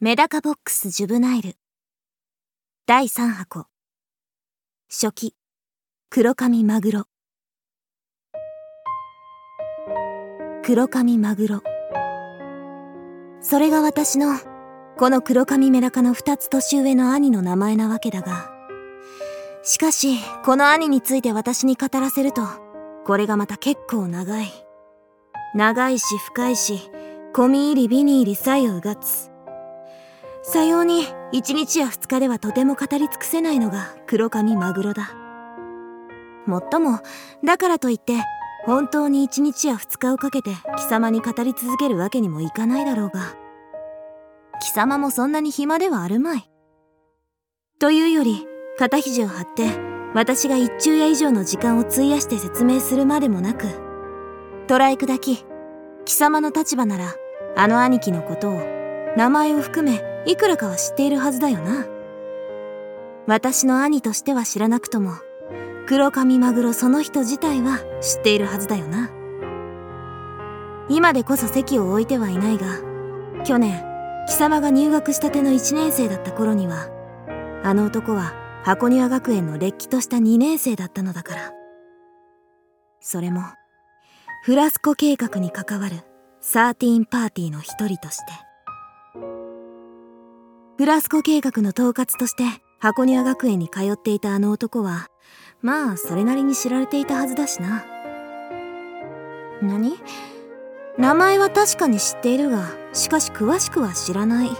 メダカボックスジュブナイル。第3箱。初期。黒髪マグロ。黒髪マグロ。それが私のこの黒髪メダカの2つ年上の兄の名前なわけだが。しかしこの兄について私に語らせるとこれがまた結構長い。長いし深いし込み入り美に入り左右がつ。さように。1日や2日ではとても語り尽くせないのが黒髪マグロだ。もっともだからといって本当に1日や2日をかけて貴様に語り続けるわけにもいかないだろうが。貴様もそんなに暇ではあるまい。というより肩肘を張って私が一昼夜以上の時間を費やして説明するまでもなくトライ砕き貴様の立場ならあの兄貴のことを名前を含めいくらかは知っているはずだよな。私の兄としては知らなくとも黒髪マグロその人自体は知っているはずだよな。今でこそ席を置いてはいないが去年貴様が入学したての1年生だった頃にはあの男は箱庭学園のれっきとした2年生だったのだから。それもフラスコ計画に関わるサーティーンパーティーの一人として。フラスコ計画の統括として箱庭学園に通っていたあの男はまあそれなりに知られていたはずだしな。何？名前は確かに知っているがしかし詳しくは知らない。だっ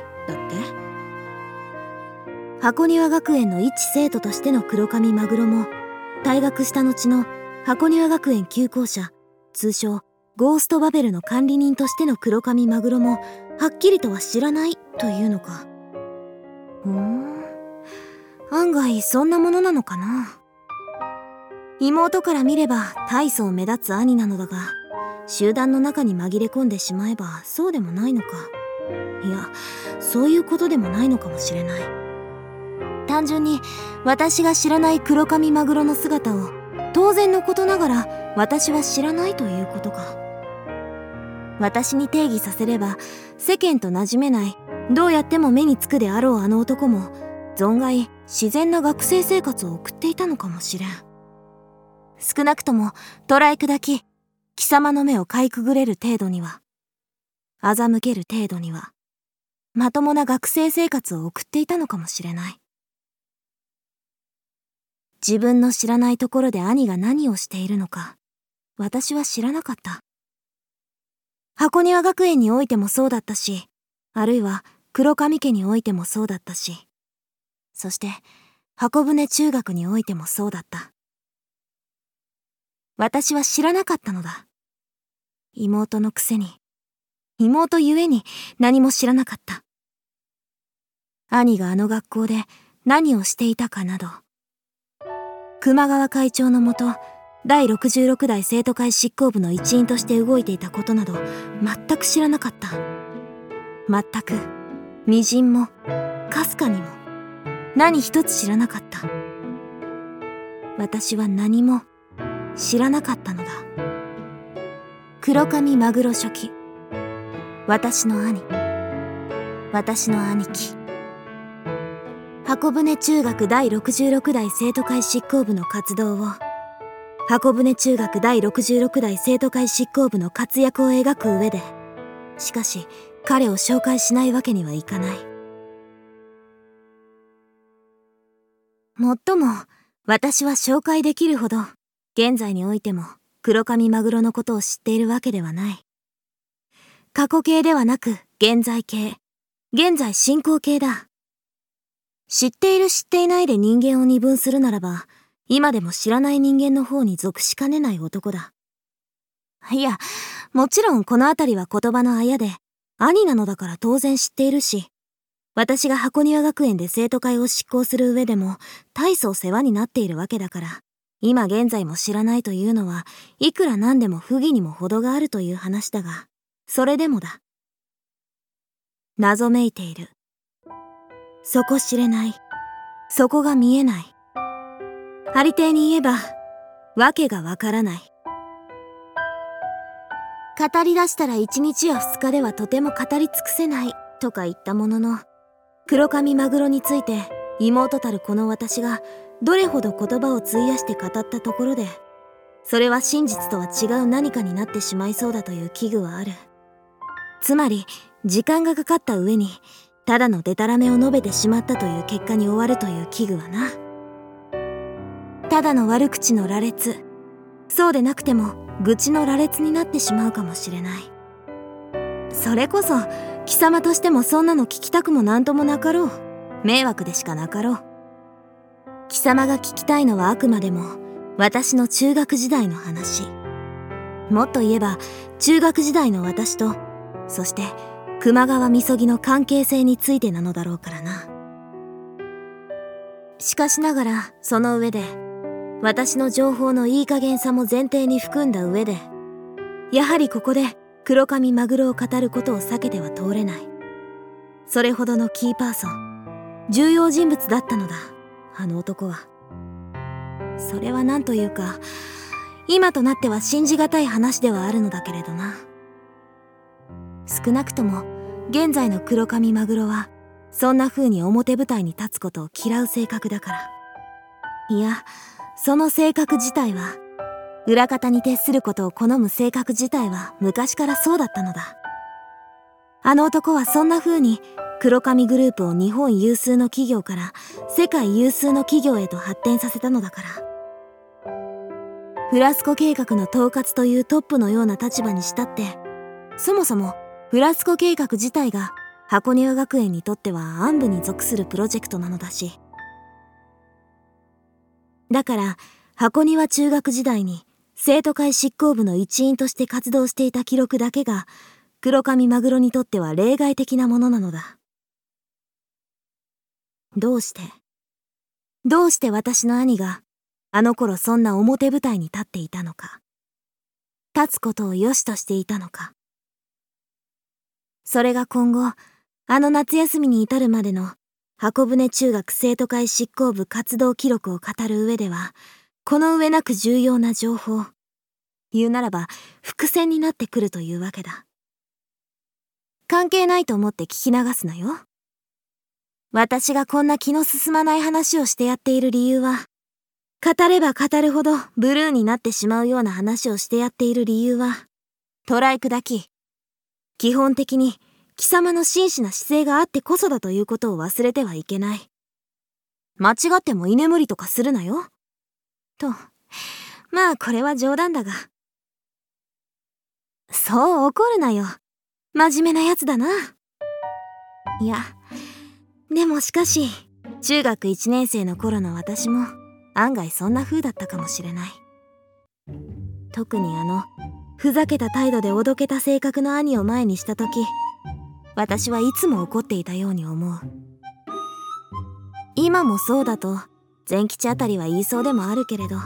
て？箱庭学園の一生徒としての黒髪マグロも退学した後の箱庭学園旧校舎通称ゴーストバベルの管理人としての黒髪マグロもはっきりとは知らないというのかふん。案外そんなものなのかな。妹から見れば大層目立つ兄なのだが集団の中に紛れ込んでしまえばそうでもないのか。いやそういうことでもないのかもしれない。単純に私が知らない黒髪マグロの姿を当然のことながら私は知らないということか。私に定義させれば世間と馴染めないどうやっても目につくであろうあの男も存外自然な学生生活を送っていたのかもしれん。少なくとも捉え砕き貴様の目をかいくぐれる程度には欺ける程度にはまともな学生生活を送っていたのかもしれない。自分の知らないところで兄が何をしているのか私は知らなかった。箱庭学園においてもそうだったしあるいは黒髪家においてもそうだったしそして箱舟中学においてもそうだった。私は知らなかったのだ。妹のくせに妹ゆえに何も知らなかった。兄があの学校で何をしていたかなど。熊川会長のもと第66代生徒会執行部の一員として動いていたことなど全く知らなかった。全くみじんもかすかにも何一つ知らなかった。私は何も知らなかったのだ。黒髪マグロ初期私の兄私の兄貴。箱舟中学第66代生徒会執行部の活動を箱舟中学第66代生徒会執行部の活躍を描く上でしかし彼を紹介しないわけにはいかない。もっとも私は紹介できるほど現在においても黒髪マグロのことを知っているわけではない。過去形ではなく現在形。現在進行形だ。知っている知っていないで人間を二分するならば、今でも知らない人間の方に属しかねない男だ。いや、もちろんこの辺りは言葉のあやで、兄なのだから当然知っているし、私が箱庭学園で生徒会を執行する上でも、大層世話になっているわけだから、今現在も知らないというのは、いくらなんでも不義にも程があるという話だが、それでもだ。謎めいている。底知れない。そこが見えない。ありていに言えば、わけがわからない。語り出したら一日や二日ではとても語り尽くせないとか言ったものの、黒髪マグロについて妹たるこの私がどれほど言葉を費やして語ったところでそれは真実とは違う何かになってしまいそうだという危惧はある。つまり時間がかかった上にただのデタラメを述べてしまったという結果に終わるという危惧はな。ただの悪口の羅列そうでなくても愚痴の羅列になってしまうかもしれない。それこそ貴様としてもそんなの聞きたくも何ともなかろう。迷惑でしかなかろう。貴様が聞きたいのはあくまでも私の中学時代の話。もっと言えば中学時代の私とそして熊川みそぎの関係性についてなのだろうからな。しかしながらその上で私の情報のいい加減さも前提に含んだ上でやはりここで黒髪マグロを語ることを避けては通れない。それほどのキーパーソン重要人物だったのだあの男は。それは何というか今となっては信じがたい話ではあるのだけれどな。少なくとも現在の黒髪マグロはそんな風に表舞台に立つことを嫌う性格だから。いやその性格自体は裏方に徹することを好む性格自体は昔からそうだったのだ。あの男はそんな風に黒髪グループを日本有数の企業から世界有数の企業へと発展させたのだから。フラスコ計画の統括というトップのような立場にしたってそもそもフラスコ計画自体が箱庭学園にとっては暗部に属するプロジェクトなのだし。だから箱庭中学時代に生徒会執行部の一員として活動していた記録だけが黒髪マグロにとっては例外的なものなのだ。どうして？どうして私の兄があの頃そんな表舞台に立っていたのか。立つことを良しとしていたのか。それが今後あの夏休みに至るまでの箱舟中学生徒会執行部活動記録を語る上ではこの上なく重要な情報言うならば伏線になってくるというわけだ。関係ないと思って聞き流すなよ。私がこんな気の進まない話をしてやっている理由は語れば語るほどブルーになってしまうような話をしてやっている理由は、トライ砕き、基本的に貴様の真摯な姿勢があってこそだということを忘れてはいけない。間違っても居眠りとかするなよ。と、まあこれは冗談だが。そう怒るなよ。真面目なやつだな。いや、でもしかし、中学1年生の頃の私も、案外そんな風だったかもしれない特にあのふざけた態度でおどけた性格の兄を前にした時私はいつも怒っていたように思う。今もそうだと善吉あたりは言いそうでもあるけれど。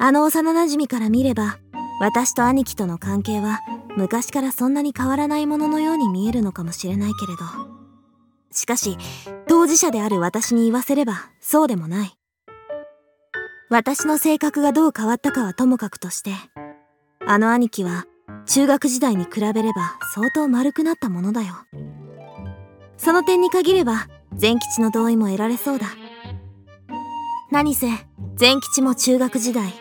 あの幼なじみから見れば私と兄貴との関係は昔からそんなに変わらないもののように見えるのかもしれないけれど。しかし当事者である私に言わせればそうでもない。私の性格がどう変わったかはともかくとして、あの兄貴は中学時代に比べれば相当丸くなったものだよ。その点に限れば善吉の同意も得られそうだ。何せ善吉も中学時代、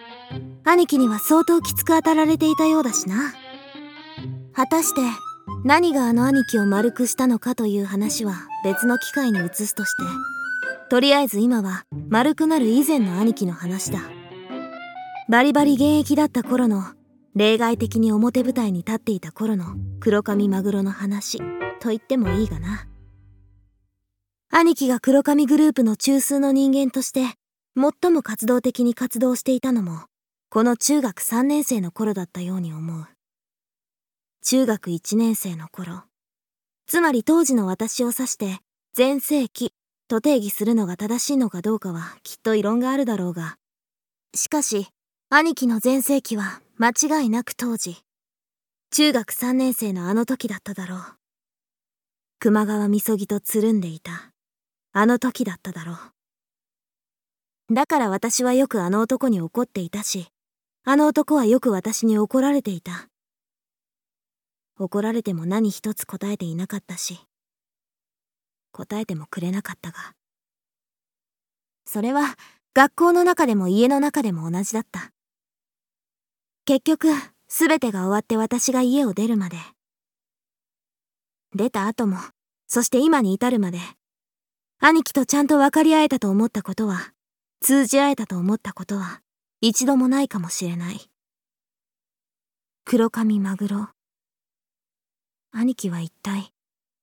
兄貴には相当きつく当たられていたようだしな。果たして何があの兄貴を丸くしたのかという話は別の機会に移すとして、とりあえず今は丸くなる以前の兄貴の話だバリバリ現役だった頃の例外的に表舞台に立っていた頃の黒髪マグロの話と言ってもいいがな。兄貴が黒髪グループの中枢の人間として最も活動的に活動していたのもこの中学3年生の頃だったように思う。中学1年生の頃つまり当時の私を指して全盛期と定義するのが正しいのかどうかはきっと異論があるだろうが。しかし兄貴の全盛期は間違いなく当時中学3年生のあの時だっただろう熊川みそぎとつるんでいたあの時だっただろうだから私はよくあの男に怒っていたしあの男はよく私に怒られていた怒られても何一つ答えていなかったし答えてもくれなかったが。それは学校の中でも家の中でも同じだった。結局、すべてが終わって私が家を出るまで。出た後も、そして今に至るまで、兄貴とちゃんと分かり合えたと思ったことは、通じ合えたと思ったことは、一度もないかもしれない。黒髪マグロ。兄貴は一体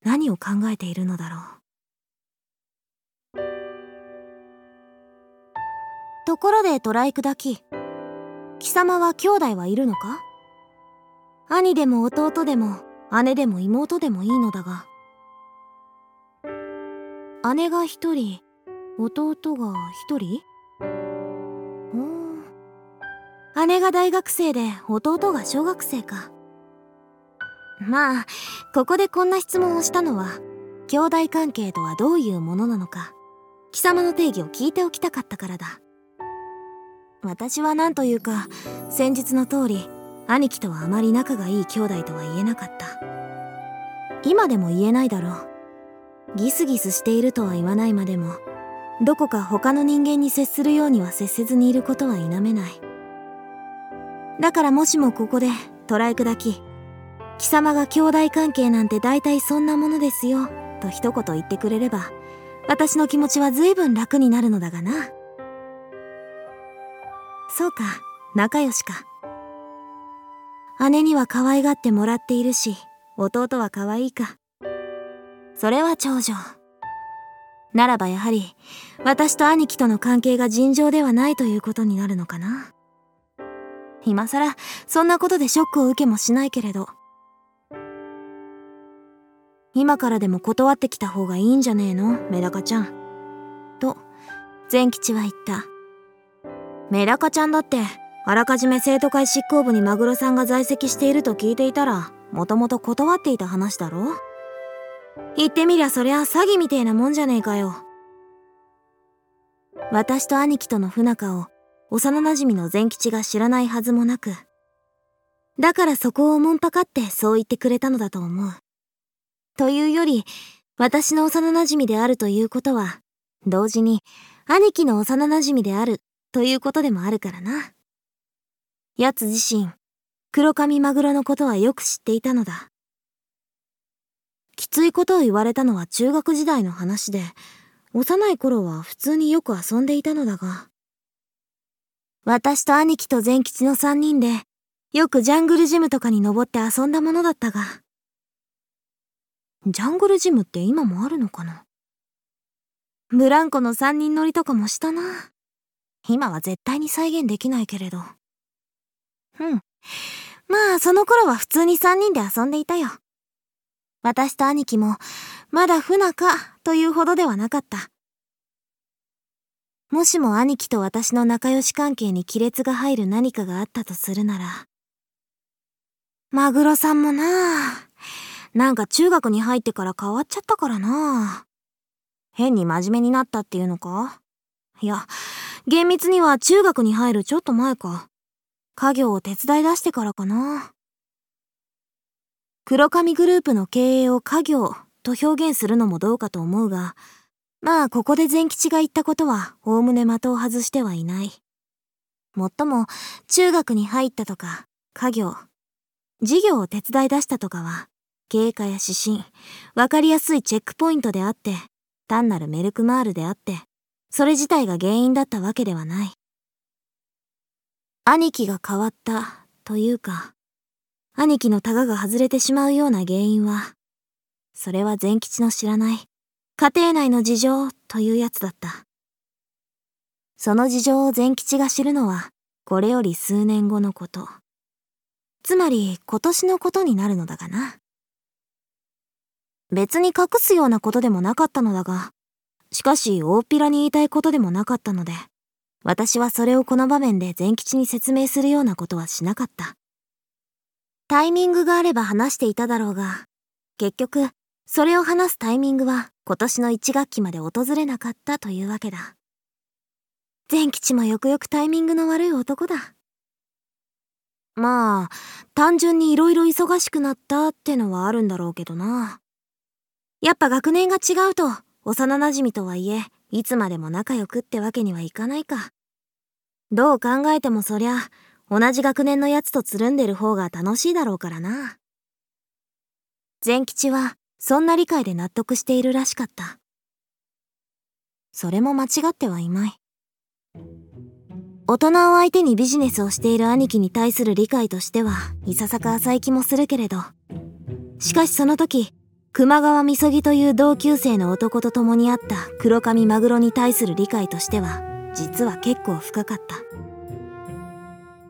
何を考えているのだろう。ところでトライクだき、貴様は兄弟はいるのか？兄でも弟でも姉でも妹でもいいのだが。姉が一人、弟が一人？姉が大学生で弟が小学生か。まあ、ここでこんな質問をしたのは、兄弟関係とはどういうものなのか、貴様の定義を聞いておきたかったからだ。私は何というか、先日の通り、兄貴とはあまり仲がいい兄弟とは言えなかった。今でも言えないだろう。ギスギスしているとは言わないまでも、どこか他の人間に接するようには接せずにいることは否めない。だからもしもここで捉え砕き、貴様が兄弟関係なんて大体そんなものですよ、と一言言ってくれれば、私の気持ちは随分楽になるのだがな。そうか、仲良しか。姉には可愛がってもらっているし、弟は可愛いか。それは長女。ならばやはり、私と兄貴との関係が尋常ではないということになるのかな。今更、そんなことでショックを受けもしないけれど。今からでも断ってきた方がいいんじゃねえのメダカちゃん。と、善吉は言った。メダカちゃんだって、あらかじめ生徒会執行部にマグロさんが在籍していると聞いていたら、もともと断っていた話だろ？言ってみりゃそりゃ詐欺みてえなもんじゃねえかよ。私と兄貴との不仲を幼馴染の善吉が知らないはずもなく、だからそこをおもんぱかってそう言ってくれたのだと思う。というより、私の幼馴染であるということは、同時に兄貴の幼馴染であるということでもあるからな。奴自身、黒髪マグロのことはよく知っていたのだ。きついことを言われたのは中学時代の話で、幼い頃は普通によく遊んでいたのだが。私と兄貴と善吉の三人で、よくジャングルジムとかに登って遊んだものだったが。ジャングルジムって今もあるのかな？ブランコの三人乗りとかもしたな。今は絶対に再現できないけれど。うん。まあ、その頃は普通に三人で遊んでいたよ。私と兄貴も、まだ不仲というほどではなかった。もしも兄貴と私の仲良し関係に亀裂が入る何かがあったとするなら、マグロさんもななんか中学に入ってから変わっちゃったからな変に真面目になったっていうのか？いや、厳密には中学に入るちょっと前か。家業を手伝い出してからかな。黒髪グループの経営を家業と表現するのもどうかと思うが、まあここで善吉が言ったことはおおむね的を外してはいない。もっとも中学に入ったとか家業、事業を手伝い出したとかは経過や指針、わかりやすいチェックポイントであって、単なるメルクマールであって、それ自体が原因だったわけではない。兄貴が変わったというか、兄貴のタガが外れてしまうような原因は、それは善吉の知らない家庭内の事情というやつだった。その事情を善吉が知るのは、これより数年後のこと。つまり今年のことになるのだがな。別に隠すようなことでもなかったのだが、しかし大っぴらに言いたいことでもなかったので、私はそれをこの場面で善吉に説明するようなことはしなかった。タイミングがあれば話していただろうが、結局、それを話すタイミングは今年の1学期まで訪れなかったというわけだ。善吉もよくよくタイミングの悪い男だ。まあ、単純に色々忙しくなったってのはあるんだろうけどな。やっぱ学年が違うと、幼馴染とはいえ、いつまでも仲良くってわけにはいかないか。どう考えてもそりゃ、同じ学年のやつとつるんでる方が楽しいだろうからな。善吉は、そんな理解で納得しているらしかった。それも間違ってはいまい。大人を相手にビジネスをしている兄貴に対する理解としてはいささか浅い気もするけれどしかしその時熊川みそぎという同級生の男と共に会った黒髪マグロに対する理解としては実は結構深かった。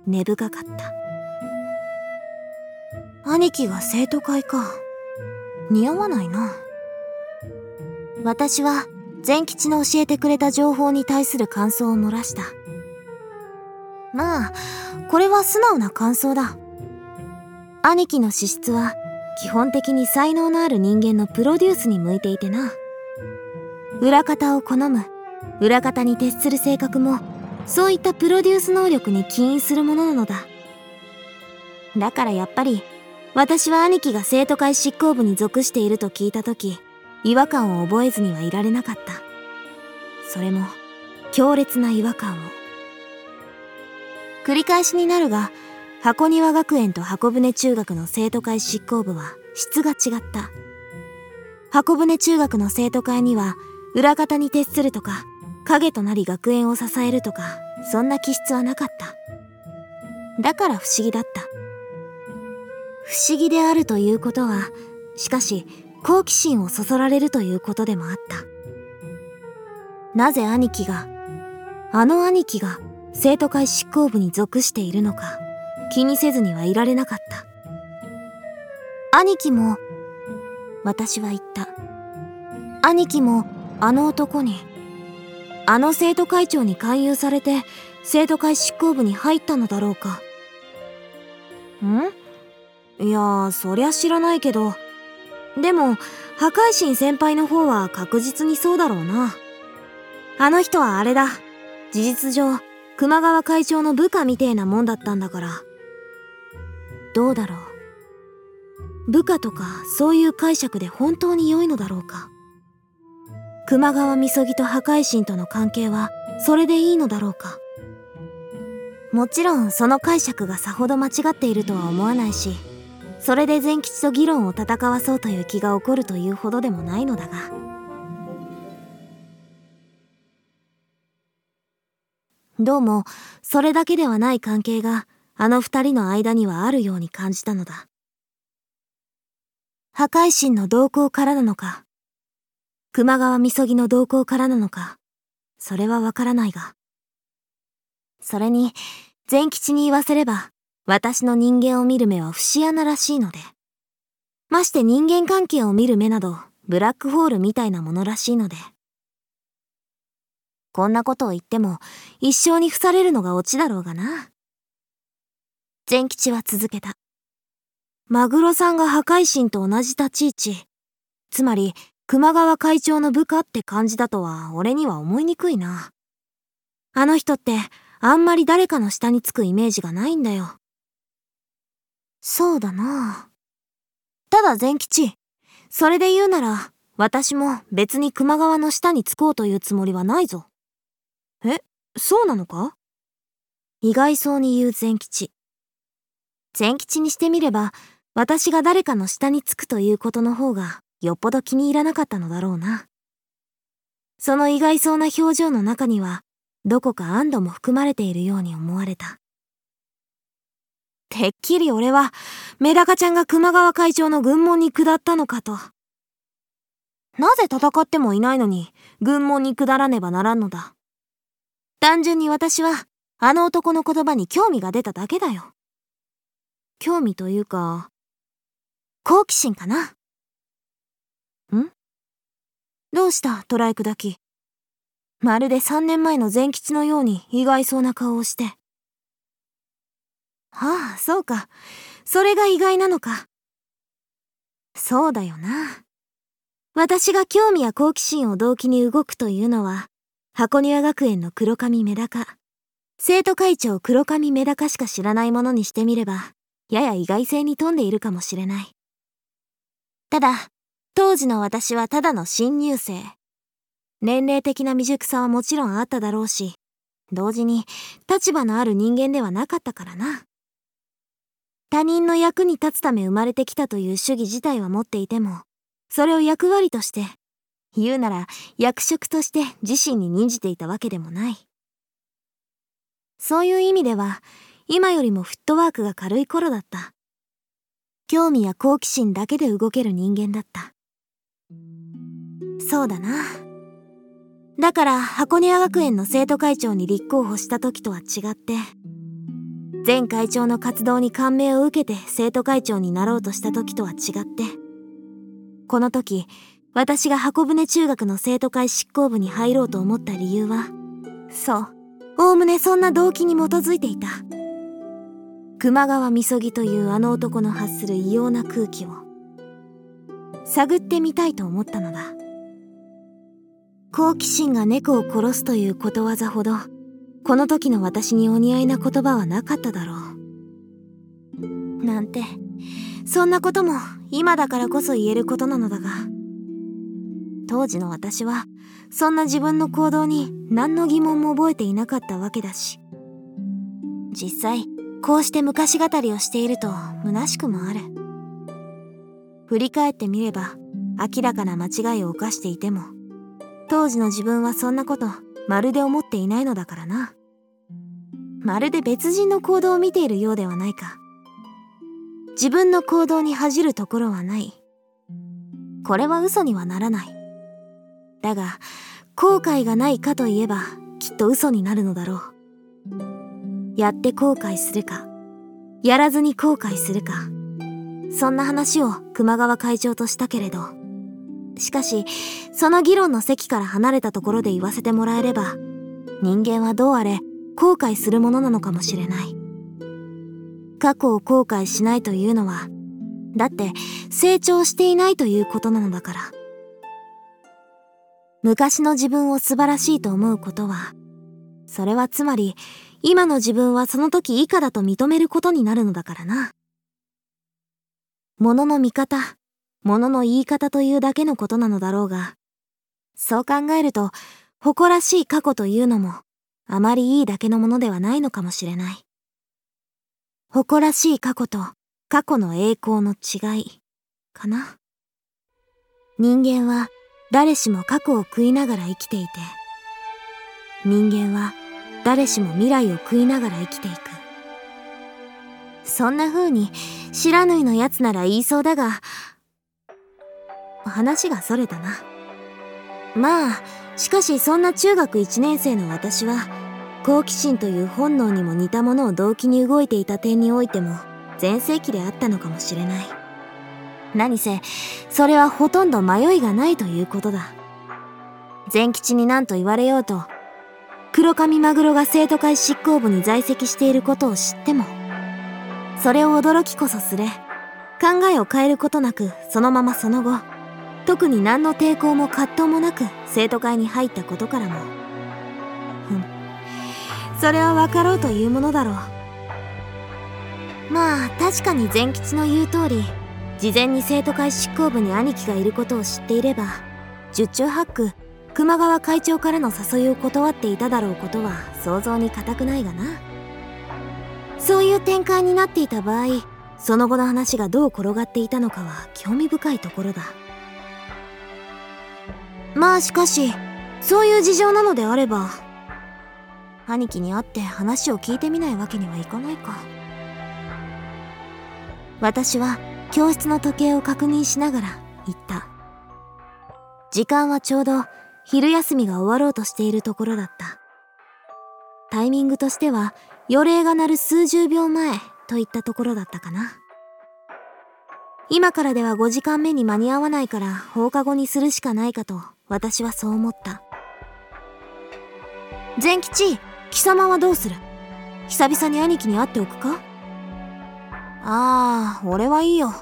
根深かった。兄貴が生徒会か。似合わないな。私は善吉の教えてくれた情報に対する感想を漏らした。まあこれは素直な感想だ。兄貴の資質は基本的に才能のある人間のプロデュースに向いていてな。裏方を好む裏方に徹する性格もそういったプロデュース能力に起因するものなのだ。だからやっぱり私は兄貴が生徒会執行部に属していると聞いた時違和感を覚えずにはいられなかった。それも強烈な違和感を。繰り返しになるが箱庭学園と箱舟中学の生徒会執行部は質が違った。箱舟中学の生徒会には裏方に徹するとか影となり学園を支えるとかそんな気質はなかった。だから不思議だった。不思議であるということはしかし好奇心をそそられるということでもあった。なぜ兄貴があの兄貴が生徒会執行部に属しているのか。気にせずにはいられなかった。兄貴も私は言った。兄貴もあの男にあの生徒会長に勧誘されて生徒会執行部に入ったのだろうか。ん？いやそりゃ知らないけど。でも破壊神先輩の方は確実にそうだろうな。あの人はあれだ。事実上熊川会長の部下みてえなもんだったんだから。どうだろう？部下とかそういう解釈で本当に良いのだろうか？熊川みそぎと破壊神との関係はそれでいいのだろうか？もちろんその解釈がさほど間違っているとは思わないし、それで善吉と議論を戦わそうという気が起こるというほどでもないのだが。どうも、それだけではない関係が、あの二人の間にはあるように感じたのだ。破壊神の動向からなのか、熊川みそぎの動向からなのか、それはわからないが。それに、善吉に言わせれば、私の人間を見る目は節穴らしいので。まして人間関係を見る目など、ブラックホールみたいなものらしいので。こんなことを言っても、一生に付されるのがオチだろうがな。善吉は続けた。マグロさんが破壊神と同じ立ち位置。つまり、熊川会長の部下って感じだとは、俺には思いにくいな。あの人って、あんまり誰かの下につくイメージがないんだよ。そうだな。ただ善吉、それで言うなら、私も別に熊川の下につこうというつもりはないぞ。え、そうなのか？意外そうに言う善吉。善吉にしてみれば、私が誰かの下につくということの方が、よっぽど気に入らなかったのだろうな。その意外そうな表情の中には、どこか安堵も含まれているように思われた。てっきり俺は、メダカちゃんが熊川会長の軍門に下ったのかと。なぜ戦ってもいないのに、軍門に下らねばならんのだ。単純に私は、あの男の言葉に興味が出ただけだよ。興味というか、好奇心かな？ん？どうした？トライクだき。まるで3年前の善吉のように意外そうな顔をして。はあ、そうか。それが意外なのか。そうだよな。私が興味や好奇心を動機に動くというのは、箱庭学園の黒髪メダカ。生徒会長黒髪メダカしか知らないものにしてみれば、やや意外性に富んでいるかもしれない。ただ、当時の私はただの新入生。年齢的な未熟さはもちろんあっただろうし、同時に立場のある人間ではなかったからな。他人の役に立つため生まれてきたという主義自体は持っていても、それを役割として、言うなら役職として自身に任じていたわけでもない。そういう意味では、今よりもフットワークが軽い頃だった。興味や好奇心だけで動ける人間だった。そうだな。だから箱根屋学園の生徒会長に立候補した時とは違って、前会長の活動に感銘を受けて生徒会長になろうとした時とは違って、この時、私が箱舟中学の生徒会執行部に入ろうと思った理由は、そう、おおむねそんな動機に基づいていた。熊川みそぎというあの男の発する異様な空気を、探ってみたいと思ったのだ。好奇心が猫を殺すということわざほど、この時の私にお似合いな言葉はなかっただろう。なんて、そんなことも今だからこそ言えることなのだが、当時の私は、そんな自分の行動に何の疑問も覚えていなかったわけだし、実際、こうして昔語りをしていると虚しくもある。振り返ってみれば、明らかな間違いを犯していても、当時の自分はそんなことまるで思っていないのだからな。まるで別人の行動を見ているようではないか。自分の行動に恥じるところはない。これは嘘にはならない。だが、後悔がないかといえば、きっと嘘になるのだろう。やって後悔するか、やらずに後悔するか。そんな話を熊川会長としたけれど、しかし、その議論の席から離れたところで言わせてもらえれば、人間はどうあれ後悔するものなのかもしれない。過去を後悔しないというのは、だって成長していないということなのだから。昔の自分を素晴らしいと思うことは、それはつまり、今の自分はその時以下だと認めることになるのだからな。物の見方、物の言い方というだけのことなのだろうが、そう考えると、誇らしい過去というのも、あまりいいだけのものではないのかもしれない。誇らしい過去と過去の栄光の違い、かな。人間は誰しも過去を食いながら生きていて、人間は誰しも未来を食いながら生きていく。そんな風に知らぬいのやつなら言いそうだが、話がそれたな。まあ、しかしそんな中学1年生の私は、好奇心という本能にも似たものを動機に動いていた点においても、全盛期であったのかもしれない。何せ、それはほとんど迷いがないということだ。善吉に何と言われようと、黒髪マグロが生徒会執行部に在籍していることを知っても、それを驚きこそすれ、考えを変えることなくそのままその後、特に何の抵抗も葛藤もなく生徒会に入ったことからも。うん。それは分かろうというものだろう。まあ確かに善吉の言う通り事前に生徒会執行部に兄貴がいることを知っていれば十中八九熊川会長からの誘いを断っていただろうことは想像に難くないがな。そういう展開になっていた場合その後の話がどう転がっていたのかは興味深いところだ。まあしかしそういう事情なのであれば兄貴に会って話を聞いてみないわけにはいかないか。私は教室の時計を確認しながら言った。時間はちょうど昼休みが終わろうとしているところだった。タイミングとしては予令が鳴る数十秒前といったところだったかな。今からでは5時間目に間に合わないから放課後にするしかないかと私はそう思った。善吉、貴様はどうする？久々に兄貴に会っておくか？ああ、俺はいいよ。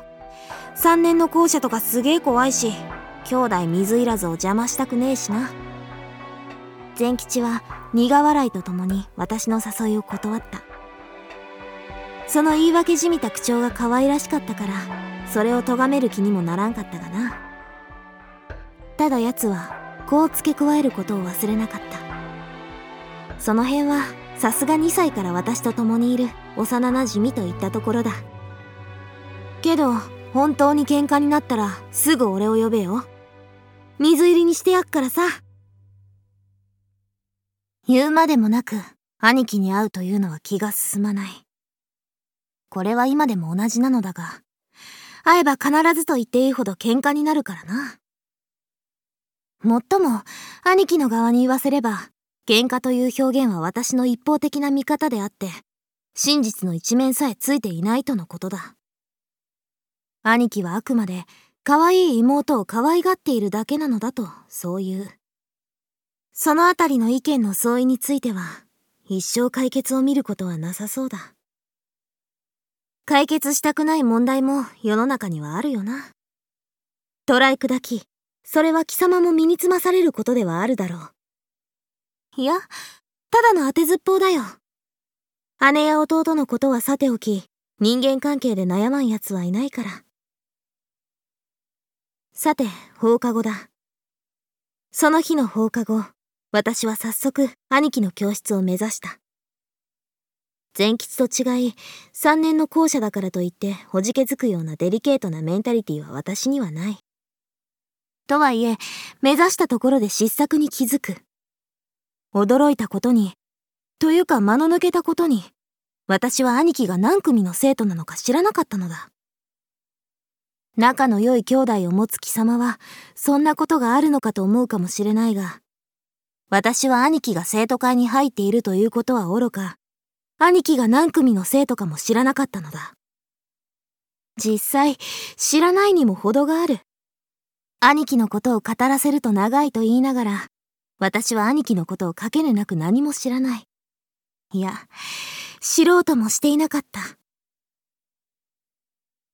3年の校舎とかすげえ怖いし、兄弟水入らずを邪魔したくねえしな。善吉は苦笑いとともに私の誘いを断った。その言い訳じみた口調が可愛らしかったから、それを咎める気にもならんかったがな。ただ奴はこう付け加えることを忘れなかったその辺はさすが2歳から私と共にいる幼なじみといったところだけど本当に喧嘩になったらすぐ俺を呼べよ水入りにしてやっからさ。言うまでもなく兄貴に会うというのは気が進まない。これは今でも同じなのだが会えば必ずと言っていいほど喧嘩になるからな。もっとも兄貴の側に言わせれば喧嘩という表現は私の一方的な見方であって、真実の一面さえついていないとのことだ。兄貴はあくまで可愛い妹を可愛がっているだけなのだと、そう言う。そのあたりの意見の相違については、一生解決を見ることはなさそうだ。解決したくない問題も世の中にはあるよな。トライ砕き、それは貴様も身につまされることではあるだろう。いや、ただの当てずっぽうだよ。姉や弟のことはさておき、人間関係で悩まん奴はいないから。さて、放課後だ。その日の放課後、私は早速兄貴の教室を目指した。前吉と違い、3年の校舎だからといってほじけづくようなデリケートなメンタリティは私にはない。とはいえ、目指したところで失策に気づく。驚いたことに、というか間の抜けたことに、私は兄貴が何組の生徒なのか知らなかったのだ。仲の良い兄弟を持つ貴様は、そんなことがあるのかと思うかもしれないが、私は兄貴が生徒会に入っているということは愚か、兄貴が何組の生徒かも知らなかったのだ。実際、知らないにも程がある。兄貴のことを語らせると長いと言いながら、私は兄貴のことをかけねなく何も知らない。いや、知ろうともしていなかった。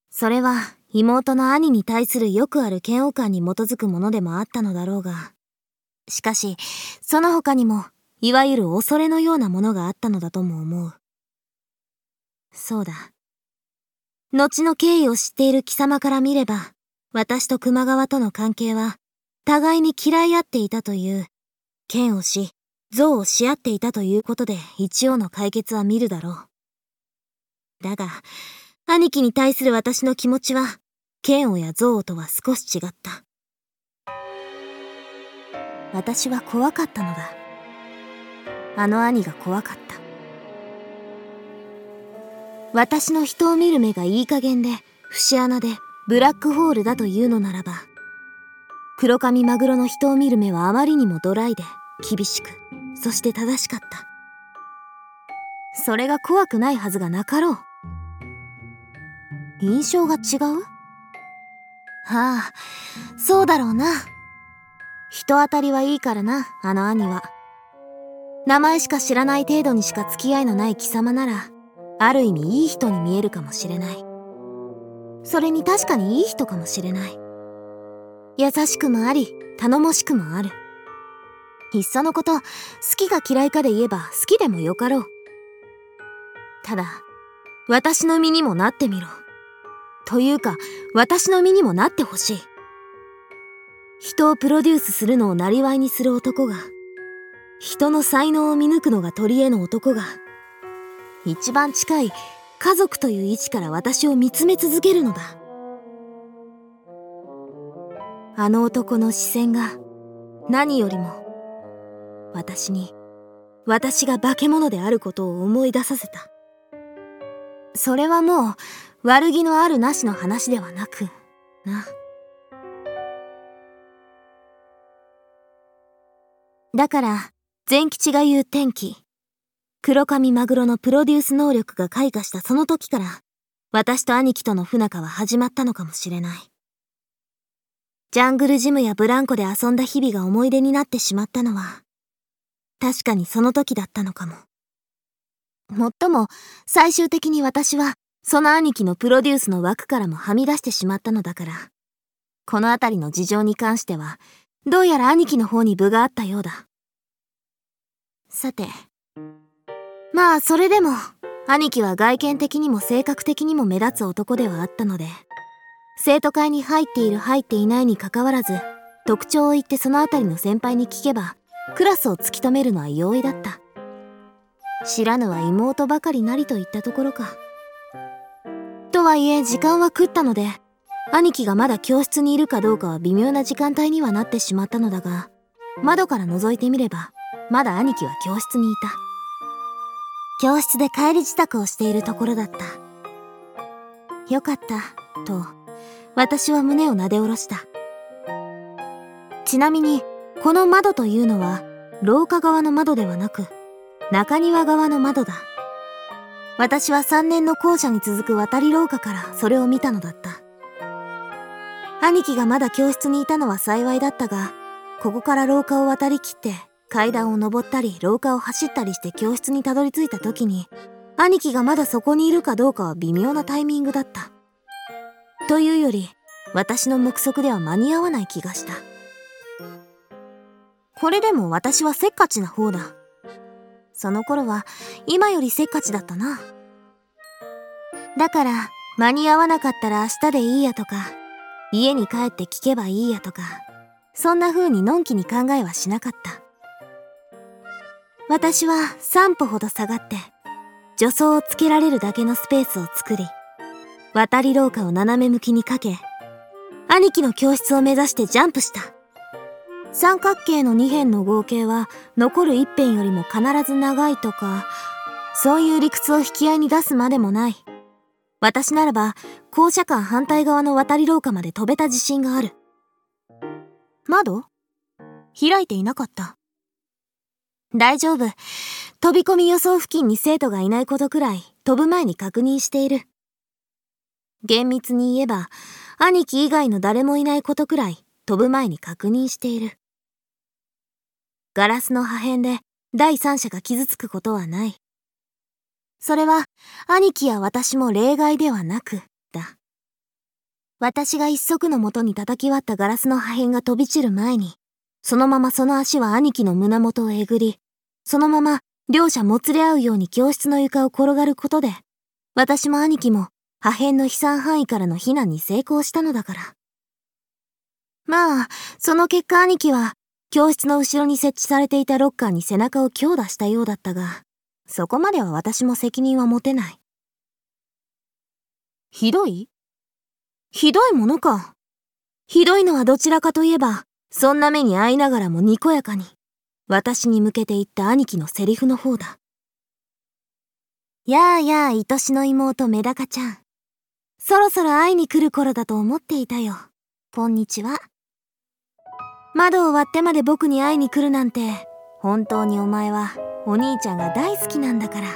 それは妹の兄に対するよくある嫌悪感に基づくものでもあったのだろうが、しかし、その他にも、いわゆる恐れのようなものがあったのだとも思う。そうだ。後の経緯を知っている貴様から見れば、私と熊川との関係は、互いに嫌い合っていたという剣をし、像をし合っていたということで一応の解決は見るだろう。だが、兄貴に対する私の気持ちは、剣をや像とは少し違った。私は怖かったのだ。あの兄が怖かった。私の人を見る目がいい加減で、節穴で、ブラックホールだというのならば、黒髪マグロの人を見る目はあまりにもドライで、厳しくそして正しかったそれが怖くないはずがなかろう印象が違う？はあそうだろうな。人当たりはいいからなあの兄は。名前しか知らない程度にしか付き合いのない貴様ならある意味いい人に見えるかもしれない。それに確かにいい人かもしれない。優しくもあり頼もしくもある。いっそのこと、好きが嫌いかで言えば好きでもよかろう。ただ、私の身にもなってみろ。というか、私の身にもなってほしい。人をプロデュースするのを生りにする男が、人の才能を見抜くのが取り柄の男が、一番近い家族という位置から私を見つめ続けるのだ。あの男の視線が何よりも私に私が化け物であることを思い出させたそれはもう悪気のあるなしの話ではなくなだから善吉が言う天気黒髪マグロのプロデュース能力が開花したその時から私と兄貴との不仲は始まったのかもしれないジャングルジムやブランコで遊んだ日々が思い出になってしまったのは確かにその時だったのかも。もっとも、最終的に私は、その兄貴のプロデュースの枠からもはみ出してしまったのだから、この辺りの事情に関しては、どうやら兄貴の方に分があったようだ。さて、まあそれでも、兄貴は外見的にも性格的にも目立つ男ではあったので、生徒会に入っている入っていないにかかわらず、特徴を言ってその辺りの先輩に聞けばクラスを突き止めるのは容易だった。知らぬは妹ばかりなりといったところか。とはいえ時間は食ったので兄貴がまだ教室にいるかどうかは微妙な時間帯にはなってしまったのだが窓から覗いてみればまだ兄貴は教室にいた。教室で帰り支度をしているところだった。よかったと私は胸をなで下ろした。ちなみにこの窓というのは廊下側の窓ではなく中庭側の窓だ。私は3年の校舎に続く渡り廊下からそれを見たのだった。兄貴がまだ教室にいたのは幸いだったがここから廊下を渡りきって階段を登ったり廊下を走ったりして教室にたどり着いた時に兄貴がまだそこにいるかどうかは微妙なタイミングだった。というより私の目測では間に合わない気がした。これでも私はせっかちな方だ。その頃は今よりせっかちだったな。だから間に合わなかったら明日でいいやとか家に帰って聞けばいいやとかそんな風にのんきに考えはしなかった。私は3歩ほど下がって助走をつけられるだけのスペースを作り渡り廊下を斜め向きにかけ兄貴の教室を目指してジャンプした。三角形の2辺の合計は残る1辺よりも必ず長いとかそういう理屈を引き合いに出すまでもない。私ならば校舎間反対側の渡り廊下まで飛べた自信がある。窓？開いていなかった。大丈夫。飛び込み予想付近に生徒がいないことくらい飛ぶ前に確認している。厳密に言えば兄貴以外の誰もいないことくらい飛ぶ前に確認している。ガラスの破片で第三者が傷つくことはない。それは兄貴や私も例外ではなくだ。私が一足のもとに叩き割ったガラスの破片が飛び散る前に、そのままその足は兄貴の胸元をえぐり、そのまま両者もつれ合うように教室の床を転がることで、私も兄貴も破片の飛散範囲からの避難に成功したのだから。まあ、その結果兄貴は、教室の後ろに設置されていたロッカーに背中を強打したようだったが、そこまでは私も責任は持てない。ひどい？ひどいものか。ひどいのはどちらかといえば、そんな目に遭いながらもにこやかに、私に向けて言った兄貴のセリフの方だ。やあやあ、愛しの妹メダカちゃん。そろそろ会いに来る頃だと思っていたよ。こんにちは。窓を割ってまで僕に会いに来るなんて、本当にお前はお兄ちゃんが大好きなんだから。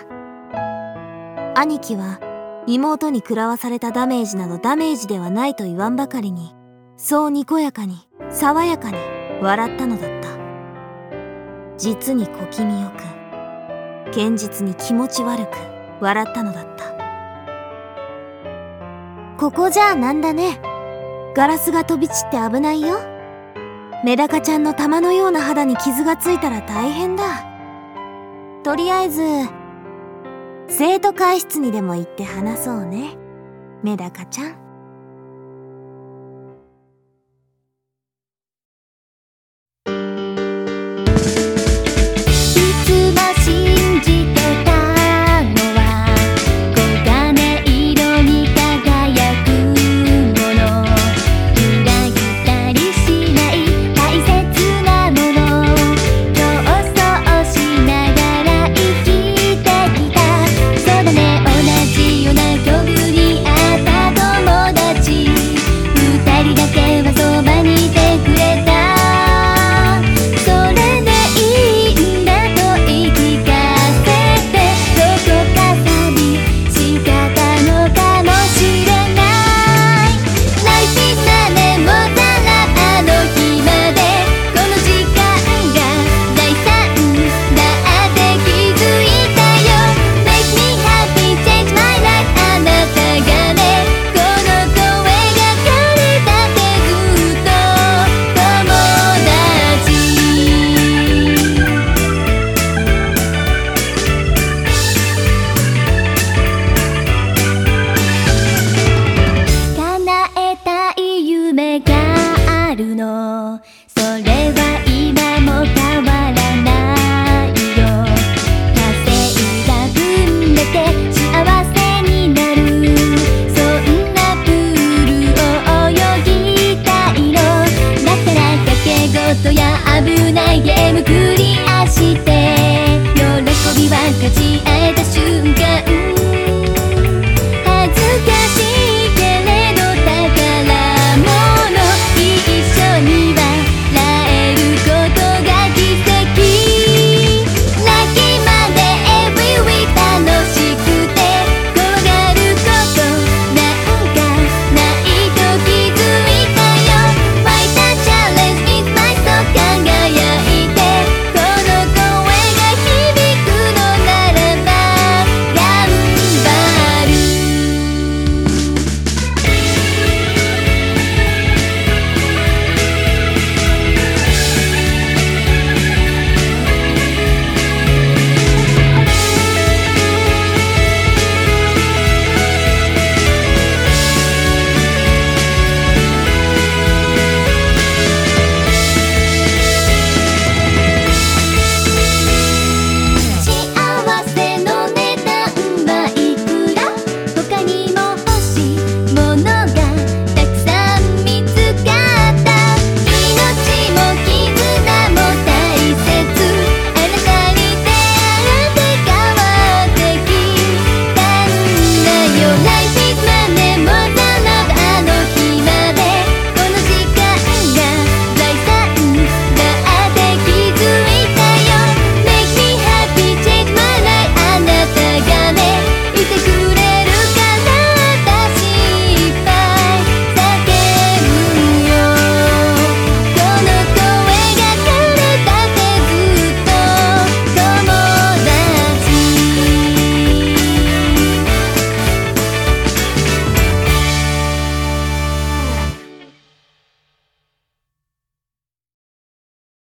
兄貴は妹に食らわされたダメージなどダメージではないと言わんばかりにそうにこやかに爽やかに笑ったのだった。実に小気味よく堅実に気持ち悪く笑ったのだった。ここじゃあなんだね。ガラスが飛び散って危ないよ。メダカちゃんの玉のような肌に傷がついたら大変だ。とりあえず生徒会室にでも行って話そうね。メダカちゃん。